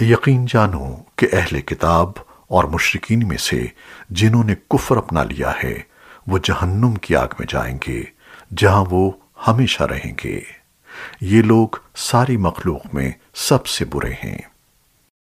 یقین جانو کہ اہل کتاب اور مشرقین میں سے جنہوں نے کفر اپنا لیا ہے، وہ جہنم کی آگ میں جائیں گے، جہاں وہ ہمیشہ رہیں گے۔ یہ لوگ ساری مخلوق میں سب سے برے ہیں۔